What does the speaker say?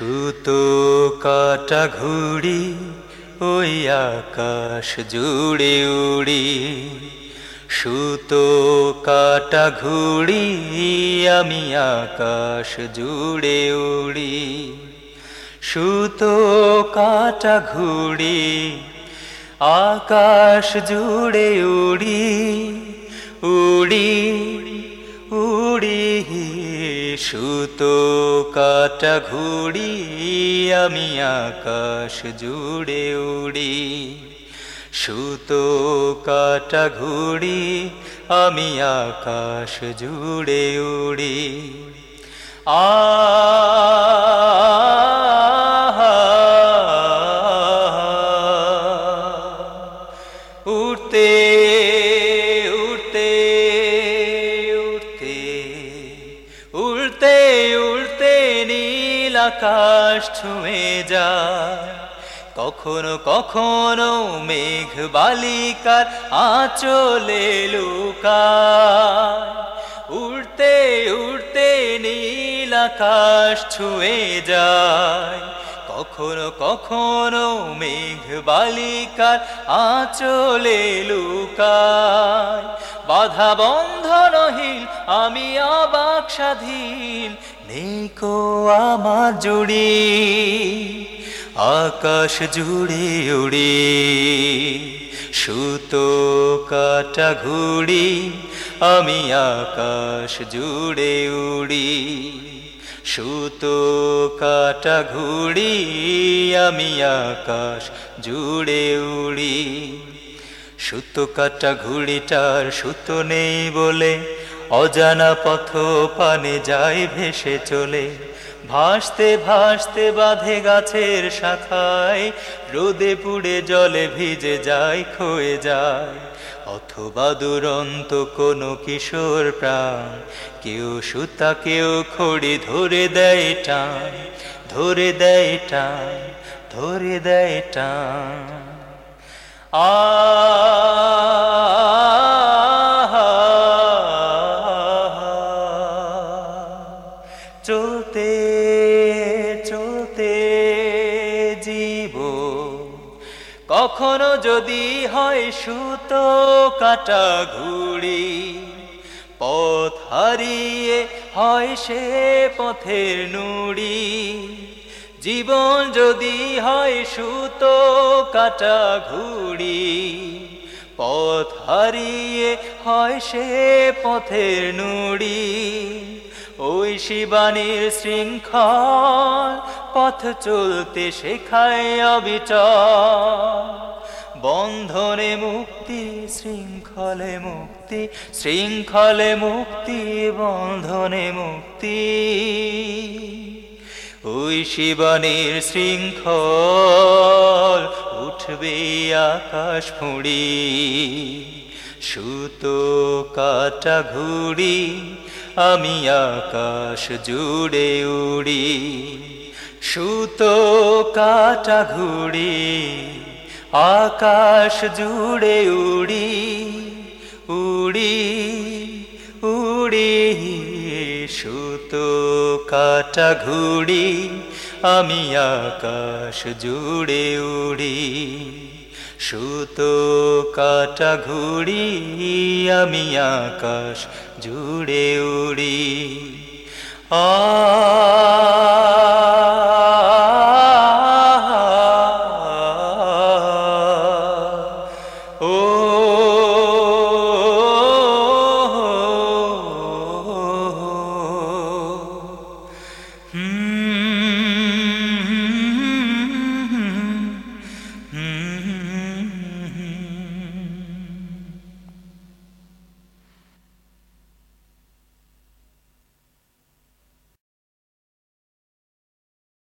সুতো কাটা ঘুড়ি, ওই আকাশ জুড়ে উড়ি। সুতো কাটা ঘুড়ি, আমি আকাশ জুড়ে উড়ি। সুতো কাটা ঘুড়ি, আকাশ জুড়ে উড়ি। উড়ি উড়ি সুতো কাটা ঘুড়ি আমি আকাশ জুড়ে উড়ি। সুতো কাটা ঘুড়ি আমি আকাশ জুড়ে উড়ি। আ আকাশ ছুঁয়ে যায়। কখনো কখনো মেঘ বালিকার আঁচলে লুকায়। উড়তে উড়তে নীল আকাশ ছুঁয়ে যায়। কখনো কখনো মেঘ বালিকার আঁচলে লুকায়। বাধা বন্ধনহীন আমি অবাক স্বাধীন। নেই কো আমার জুড়ি, আকাশ জুড়ে উড়ি, সুতো কাটা ঘুড়ি, আমি আকাশ জুড়ে উড়ি, সুতো কাটা ঘুড়ি, আমি আকাশ জুড়ে উড়ি। সুতো কাটা ঘুড়িটার সুতো নেই বলে, অজানা পথ পানে যায় ভেসে চলে। ভাসতে ভাসতে বাঁধে গাছের শাখায়, রোদে পুড়ে জলে ভিজে যায়, ক্ষয়ে যায়। অথবা দুরন্ত কোনো কিশোর প্রাণ, কেউ সুতা, কেউ খড়ি ধরে দেয় টান, ধরে দেয় টান, ধরে দেয় টান। চলতে চলতে জীব। কখনো যদি হয় সুতো কাটা ঘুড়ি, পথ হারিয়ে হয় সে পথের নুড়ি। জীবন যদি হয় সুতো কাটা ঘুড়ি, পথ হারিয়ে হয় সে পথের নুড়ি। ওই শিবানীর শৃঙ্খল পথ চলতে শেখায় অবিচল। বন্ধনে মুক্তি, শৃঙ্খলে মুক্তি শৃঙ্খলে মুক্তি, বন্ধনে মুক্তি। ওই শিবানীর শৃঙ্খল, উঠবে আকাশ ফুঁড়ি, সুতো কাটা ঘুড়ি, আমি আকাশ জুড়ে উড়ি, সুতো কাটা ঘুড়ি, আকাশ জুড়ে উড়ি উড়ি উড়ি সুতো কাটা ঘুড়ি, আমি আকাশ জুড়ে উড়ি। সুতো কাটা ঘুড়ি, আমি আকাশ জুড়ে উড়ি। আ Hum.